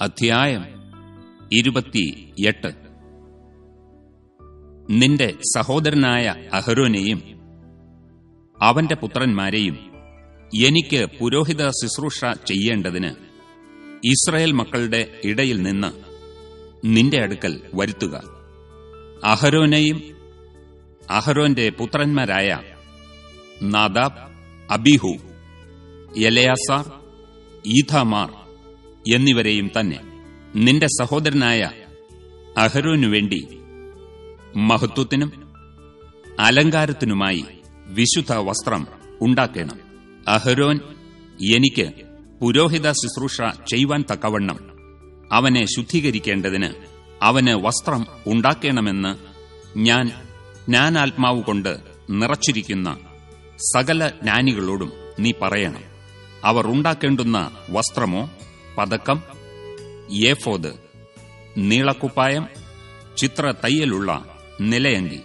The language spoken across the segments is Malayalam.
അധ്യായം ഇരുപത്തിയെട്ട്. നിന്റെ സഹോദരനായ അഹരോനെയും അവന്റെ പുത്രന്മാരെയും എനിക്ക് പുരോഹിത ശുശ്രൂഷ ചെയ്യേണ്ടതിന് ഇസ്രായേൽ മക്കളുടെ ഇടയിൽ നിന്ന് നിന്റെ അടുക്കൽ വരുത്തുക. അഹരോനെയും അഹരോന്റെ പുത്രന്മാരായ നാദാബ് അബിഹു എലയാസാർ ഈഥാമാർ എന്നിവരെയും തന്നെ. നിന്റെ സഹോദരനായ അഹരോനു വേണ്ടി മഹത്വത്തിനും അലങ്കാരത്തിനുമായി വിശുദ്ധ വസ്ത്രം ഉണ്ടാക്കണം. അഹരോൻ എനിക്ക് പുരോഹിത ശുശ്രൂഷ ചെയ്യുവാൻ തക്കവണ്ണം അവനെ ശുദ്ധീകരിക്കേണ്ടതിന് അവന് വസ്ത്രം ഉണ്ടാക്കണമെന്ന് ഞാൻ ജ്ഞാനാത്മാവ് കൊണ്ട് നിറച്ചിരിക്കുന്ന സകല ജ്ഞാനികളോടും നീ പറയണം. അവർ ഉണ്ടാക്കേണ്ടുന്ന വസ്ത്രമോ പതക്കം ഏഫോദ് നീളക്കുപ്പായം ചിത്ര തയ്യലുള്ള നിലയങ്കി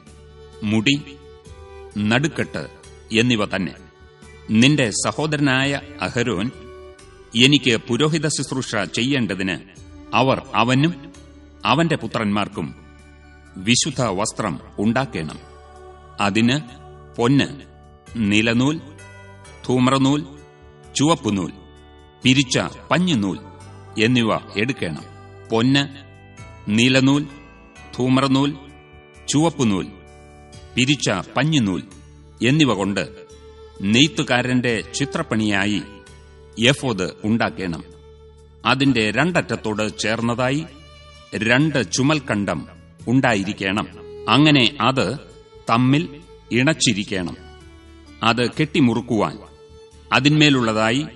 മുടി നടുക്കെട്ട് എന്നിവ തന്നെ. നിന്റെ സഹോദരനായ അഹരോൻ എനിക്ക് പുരോഹിത ശുശ്രൂഷ ചെയ്യേണ്ടതിന് അവർ അവനും അവന്റെ പുത്രന്മാർക്കും വിശുദ്ധ വസ്ത്രം ഉണ്ടാക്കണം. അതിന് പൊന്ന് നിലനൂൽ ധൂമ്രനൂൽ ചുവപ്പുനൂൽ പിരിച്ച പഞ്ഞുനൂൽ എന്നിവ എടുക്കണം. പൊന്ന് നീലനൂൽ ധൂമ്രനൂൽ ചുവപ്പുനൂൽ പിരിച്ച പഞ്ഞുനൂൽ എന്നിവ കൊണ്ട് നെയ്ത്തുകാരന്റെ ചിത്രപ്പണിയായി യഫോദ് ഉണ്ടാക്കണം. അതിന്റെ രണ്ടറ്റത്തോട് ചേർന്നതായി രണ്ട് ചുമൽക്കണ്ടം ഉണ്ടായിരിക്കണം. അങ്ങനെ അത് തമ്മിൽ ഇണച്ചിരിക്കണം. അത് കെട്ടിമുറുക്കുവാൻ അതിന്മേലുള്ളതായി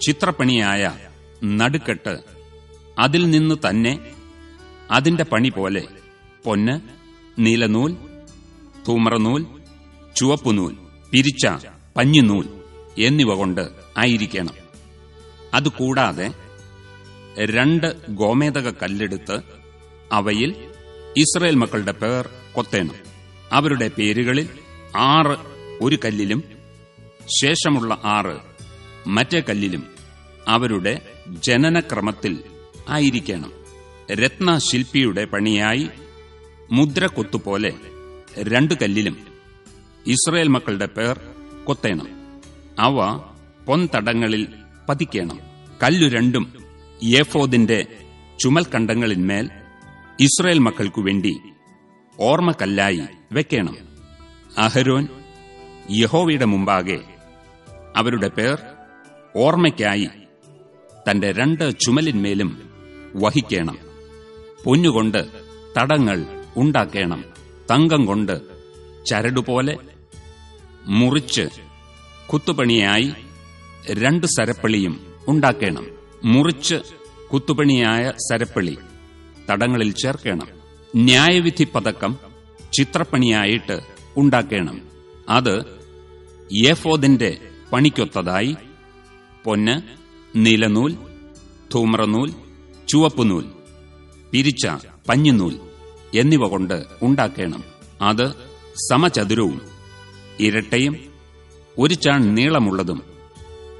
ചിത്രപ്പണിയായ നടുക്കെട്ട് അതിൽ നിന്ന് തന്നെ അതിന്റെ പണി പോലെ പൊന്ന് നീലനൂൽ തൂമറനൂൽ ചുവപ്പുനൂൽ പിരിച്ച പഞ്ഞിനൂൽ എന്നിവ കൊണ്ട് ആയിരിക്കണം. അതുകൂടാതെ രണ്ട് ഗോമേതക കല്ലെടുത്ത് അവയിൽ ഇസ്രയേൽ മക്കളുടെ പേർ കൊത്തേണം. അവരുടെ പേരുകളിൽ ആറ് ഒരു കല്ലിലും ശേഷമുള്ള ആറ് മറ്റേ കല്ലിലും അവരുടെ ജനനക്രമത്തിൽ ആയിരിക്കണം. രത്നശില്പിയുടെ പണിയായി മുദ്രക്കൊത്തുപോലെ രണ്ട് കല്ലിലും ഇസ്രയേൽ മക്കളുടെ പേർ കൊത്തേണം. അവ പൊൻതടങ്ങളിൽ പതിക്കണം. കല്ലു രണ്ടും യേഫോദിന്റെ ചുമൽക്കണ്ടങ്ങളിന്മേൽ ഇസ്രയേൽ മക്കൾക്കു വേണ്ടി ഓർമ്മക്കല്ലായി വെക്കണം. അഹരോൻ യഹോവയുടെ മുമ്പാകെ അവരുടെ പേർ ഓർമ്മയ്ക്കായി തന്റെ രണ്ട് ചുമലിന്മേലും വഹിക്കണം. പൊന്നുകൊണ്ട് തടങ്ങൾ ഉണ്ടാക്കണം. തങ്കം കൊണ്ട് ചരടുപോലെ മുറിച്ച് കുത്തുപണിയായി രണ്ട് സരപ്പളിയും ഉണ്ടാക്കണം. മുറിച്ച് കുത്തുപണിയായ സരപ്പളി തടങ്ങളിൽ ചേർക്കണം. ന്യായവിധി പതക്കം ചിത്രപ്പണിയായിട്ട് ഉണ്ടാക്കണം. അത് യേഫോദിന്റെ പണിക്കൊത്തതായി പൊന്ന് നീലനൂൽ ധൂമ്രനൂൽ ചുവപ്പുനൂൽ പിരിച്ച പഞ്ഞുനൂൽ എന്നിവ കൊണ്ട് ഉണ്ടാക്കണം. അത് സമചതുരവും ഇരട്ടയും ഒരു ചാൺ നീളമുള്ളതും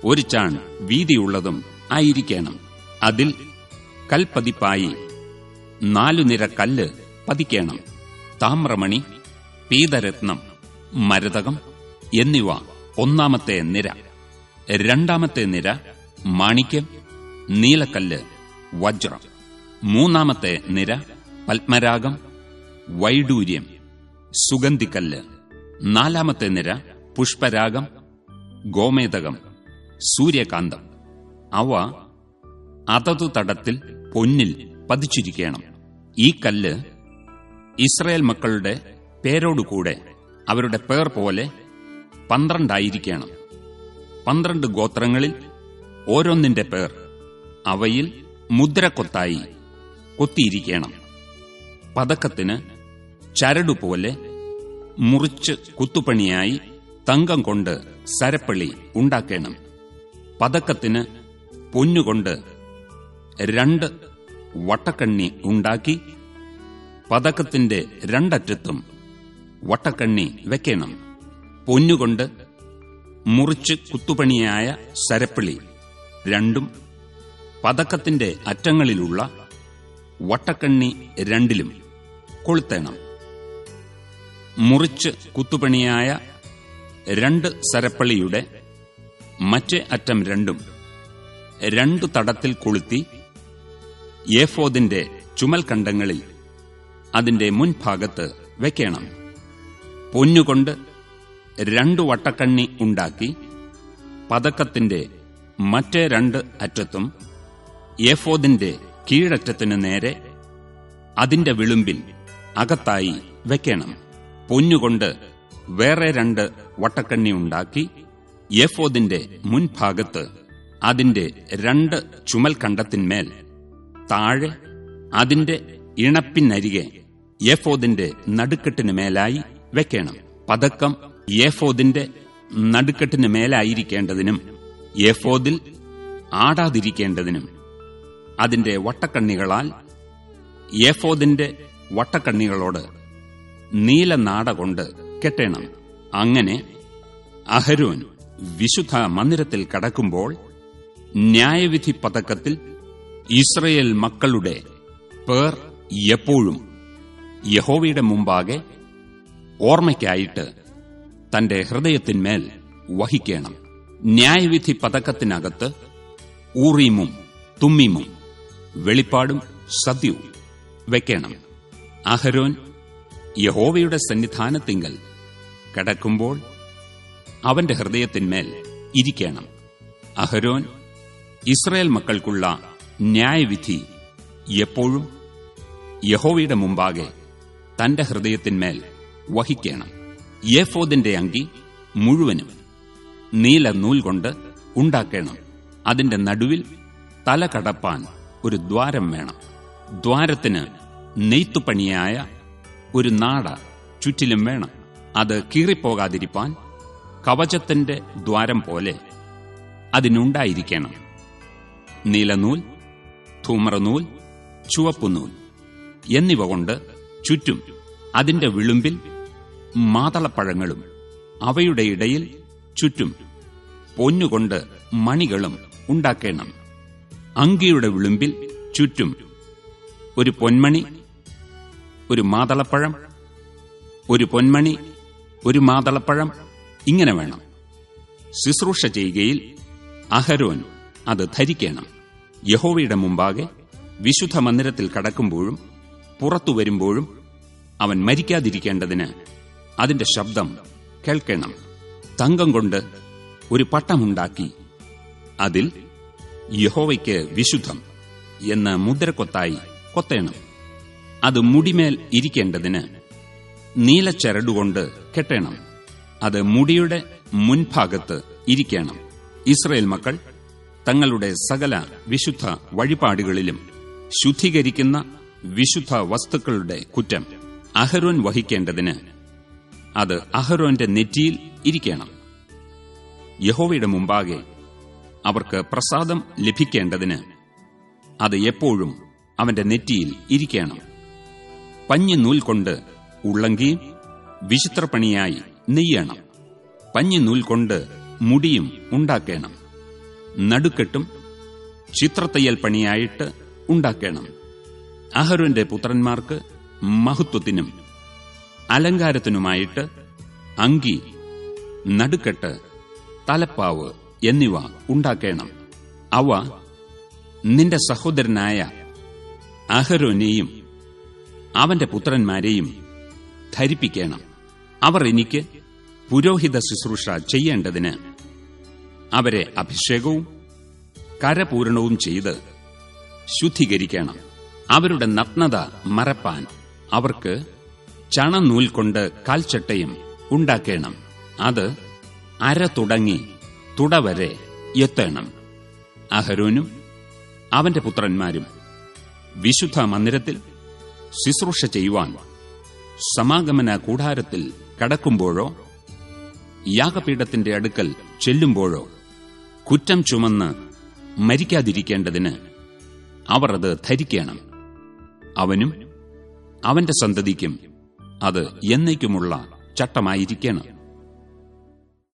ഒരു ചാൺ വീതിയുള്ളതും ആയിരിക്കണം. അതിൽ കൽപ്പതിപ്പായി നാലു നിര കല്ല് പതിക്കണം. താമ്രമണി പീതരത്നം മരതകം എന്നിവ ഒന്നാമത്തെ നിര. രണ്ടാമത്തെ നിര മാണിക്യം നീലക്കല്ല് വജ്രം. മൂന്നാമത്തെ നിര പത്മരാഗം വൈഡൂര്യം സുഗന്ധിക്കല്ല്. നാലാമത്തെ നിര പുഷ്പരാഗം ഗോമേതകം സൂര്യകാന്തം. അവ അതതു തടത്തിൽ പൊന്നിൽ പതിച്ചിരിക്കണം. ഈ കല്ല് ഇസ്രയേൽ മക്കളുടെ പേരോടുകൂടെ അവരുടെ പേർ പോലെ പന്ത്രണ്ടായിരിക്കണം. പന്ത്രണ്ട് ഗോത്രങ്ങളിൽ ഓരോന്നിന്റെ പേർ അവയിൽ മുദ്ര മുദ്രക്കൊത്തായി കൊത്തിയിരിക്കണം. പതക്കത്തിന് ചരടുപോലെ മുറിച്ച് കുത്തുപണിയായി തങ്കം കൊണ്ട് സരപ്പളി ഉണ്ടാക്കണം. പതക്കത്തിന് പൊന്നുകൊണ്ട് രണ്ട് വട്ടക്കണ്ണി ഉണ്ടാക്കി പതക്കത്തിന്റെ രണ്ടറ്റത്തും വട്ടക്കണ്ണി വെക്കണം. പൊന്നുകൊണ്ട് മുറിച്ച് കുത്തുപണിയായ സരപ്പിളി. രണ്ടും പതക്കത്തിന്റെ അറ്റങ്ങളിലുള്ള വട്ടക്കണ്ണി രണ്ടിലും കൊളുത്തേണം. മുറിച്ച് കുത്തുപണിയായ രണ്ട് സരപ്പളിയുടെ മറ്റേ അറ്റം രണ്ടും രണ്ടു തടത്തിൽ കൊളുത്തി ഏഫോദിന്റെ ചുമൽക്കണ്ടങ്ങളിൽ അതിന്റെ മുൻഭാഗത്ത് വയ്ക്കണം പൊന്നുകൊണ്ട് രണ്ടു വട്ടക്കണ്ണി ഉണ്ടാക്കി പതക്കത്തിന്റെ മറ്റേ രണ്ട് അറ്റത്തും എഫോദിന്റെ കീഴറ്റത്തിനു നേരെ അതിന്റെ വിളുമ്പിൽ അകത്തായി വെക്കണം. പൊന്നുകൊണ്ട് വേറെ രണ്ട് വട്ടക്കണ്ണി ഉണ്ടാക്കി എഫോദിന്റെ മുൻഭാഗത്ത് അതിന്റെ രണ്ട് ചുമൽ ചുമൽക്കണ്ടത്തിന്മേൽ താഴെ അതിന്റെ ഇണപ്പിനരികെ എഫോദിന്റെ നടുക്കെട്ടിന് മേലായി വെക്കണം. പതക്കം ഏഫോദിന്റെ നടുക്കെട്ടിന് മേലായിരിക്കേണ്ടതിനും ഏഫോദിൽ ആടാതിരിക്കേണ്ടതിനും അതിന്റെ വട്ടക്കണ്ണികളാൽ ഏഫോദിന്റെ വട്ടക്കണ്ണികളോട് നീലനാട കൊണ്ട് കെട്ടേണം. അങ്ങനെ അഹരോൻ വിശുദ്ധ മന്ദിരത്തിൽ കടക്കുമ്പോൾ ന്യായവിധി പതക്കത്തിൽ ഇസ്രയേൽ മക്കളുടെ പേർ എപ്പോഴും യഹോവയുടെ മുമ്പാകെ ഓർമ്മയ്ക്കായിട്ട് തന്റെ ഹൃദയത്തിന്മേൽ വഹിക്കണം. ന്യായവിധി പതക്കത്തിനകത്ത് ഊറീമും തുമ്മീമും വെളിപ്പാടും സത്യവും വെക്കണം. അഹരോൻ യഹോവയുടെ സന്നിധാനത്തിങ്കൽ കടക്കുമ്പോൾ അവന്റെ ഹൃദയത്തിന്മേൽ ഇരിക്കണം. അഹരോൻ ഇസ്രയേൽ മക്കൾക്കുള്ള ന്യായവിധി എപ്പോഴും യഹോവയുടെ മുമ്പാകെ തന്റെ ഹൃദയത്തിന്മേൽ വഹിക്കണം. യേഫോദിന്റെ അങ്കി മുഴുവനും നീല നൂൽ കൊണ്ട് ഉണ്ടാക്കണം. അതിന്റെ നടുവിൽ തല കടപ്പാൻ ഒരു ദ്വാരം വേണം. ദ്വാരത്തിന് നെയ്ത്തുപണിയായ ഒരു നാട ചുറ്റിലും വേണം. അത് കീറിപ്പോകാതിരിപ്പാൻ കവചത്തിന്റെ ദ്വാരം പോലെ അതിനുണ്ടായിരിക്കണം. നീലനൂൽ ധൂമ്രനൂൽ ചുവപ്പുനൂൽ എന്നിവ കൊണ്ട് ചുറ്റും അതിന്റെ വിളുമ്പിൽ മാതളപ്പഴങ്ങളും അവയുടെ ഇടയിൽ ചുറ്റും പൊന്നുകൊണ്ട് മണികളും ഉണ്ടാക്കേണം. അങ്കിയുടെ വിളുമ്പിൽ ചുറ്റും ഒരു പൊന്മണി ഒരു മാതളപ്പഴം ഒരു പൊന്മണി ഒരു മാതളപ്പഴം ഇങ്ങനെ വേണം. ശുശ്രൂഷ ചെയ്യുകയിൽ അഹരോൻ അത് ധരിക്കണം. യഹോവയുടെ മുമ്പാകെ വിശുദ്ധ മന്ദിരത്തിൽ കടക്കുമ്പോഴും പുറത്തു വരുമ്പോഴും അവൻ മരിക്കാതിരിക്കേണ്ടതിന് അതിന്റെ ശബ്ദം കേൾക്കണം. തങ്കം കൊണ്ട് ഒരു പട്ടമുണ്ടാക്കി. അതിൽ യഹോവയ്ക്ക് വിശുദ്ധം എന്ന് മുദ്രക്കൊത്തായി കൊത്തേണം. അത് മുടിമേൽ ഇരിക്കേണ്ടതിന് നീലച്ചരടുകൊണ്ട് കെട്ടണം. അത് മുടിയുടെ മുൻഭാഗത്ത് ഇരിക്കണം. ഇസ്രയേൽ മക്കൾ തങ്ങളുടെ സകല വിശുദ്ധ വഴിപാടുകളിലും ശുദ്ധീകരിക്കുന്ന വിശുദ്ധ വസ്തുക്കളുടെ കുറ്റം അഹരോൻ വഹിക്കേണ്ടതിന് അത് അഹരോന്റെ നെറ്റിയിൽ ഇരിക്കണം. യഹോവയുടെ മുമ്പാകെ അവർക്ക് പ്രസാദം ലഭിക്കേണ്ടതിന് അത് എപ്പോഴും അവന്റെ നെറ്റിയിൽ ഇരിക്കണം. പഞ്ഞി നൂൽ കൊണ്ട് ഉള്ളങ്കിയും വിചിത്രപ്പണിയായി നെയ്യണം. പഞ്ഞി നൂൽ കൊണ്ട് മുടിയും ഉണ്ടാക്കണം. നടുക്കെട്ടും ചിത്രത്തയ്യൽ പണിയായിട്ട് ഉണ്ടാക്കണം. അഹരോന്റെ പുത്രന്മാർക്ക് മഹത്വത്തിനും അലങ്കാരത്തിനുമായിട്ട് അങ്കി നടുക്കെട്ട് തലപ്പാവ് എന്നിവ ഉണ്ടാക്കണം. അവ നിന്റെ സഹോദരനായ അഹരോനെയും അവന്റെ പുത്രന്മാരെയും ധരിപ്പിക്കണം. അവർ എനിക്ക് പുരോഹിത ശുശ്രൂഷ ചെയ്യേണ്ടതിന് അവരെ അഭിഷേകവും കരപൂരണവും ചെയ്ത് ശുദ്ധീകരിക്കണം. അവരുടെ നഗ്നത മറപ്പാൻ അവർക്ക് ചണനൂൽ കൊണ്ട് കാൽച്ചട്ടയും ഉണ്ടാക്കണം. അത് അര തുടങ്ങി തുടവരെ എത്തണം. അഹരോനും അവന്റെ പുത്രന്മാരും വിശുദ്ധ മന്ദിരത്തിൽ ശുശ്രൂഷ ചെയ്യുവാൻ സമാഗമന കൂടാരത്തിൽ കടക്കുമ്പോഴോ യാഗപീഠത്തിന്റെ അടുക്കൽ ചെല്ലുമ്പോഴോ കുറ്റം ചുമന്ന് മരിക്കാതിരിക്കേണ്ടതിന് അവർ അത് ധരിക്കണം. അവനും അവന്റെ സന്തതിക്കും അത് എന്നേക്കുമുള്ള ചട്ടമായിരിക്കണം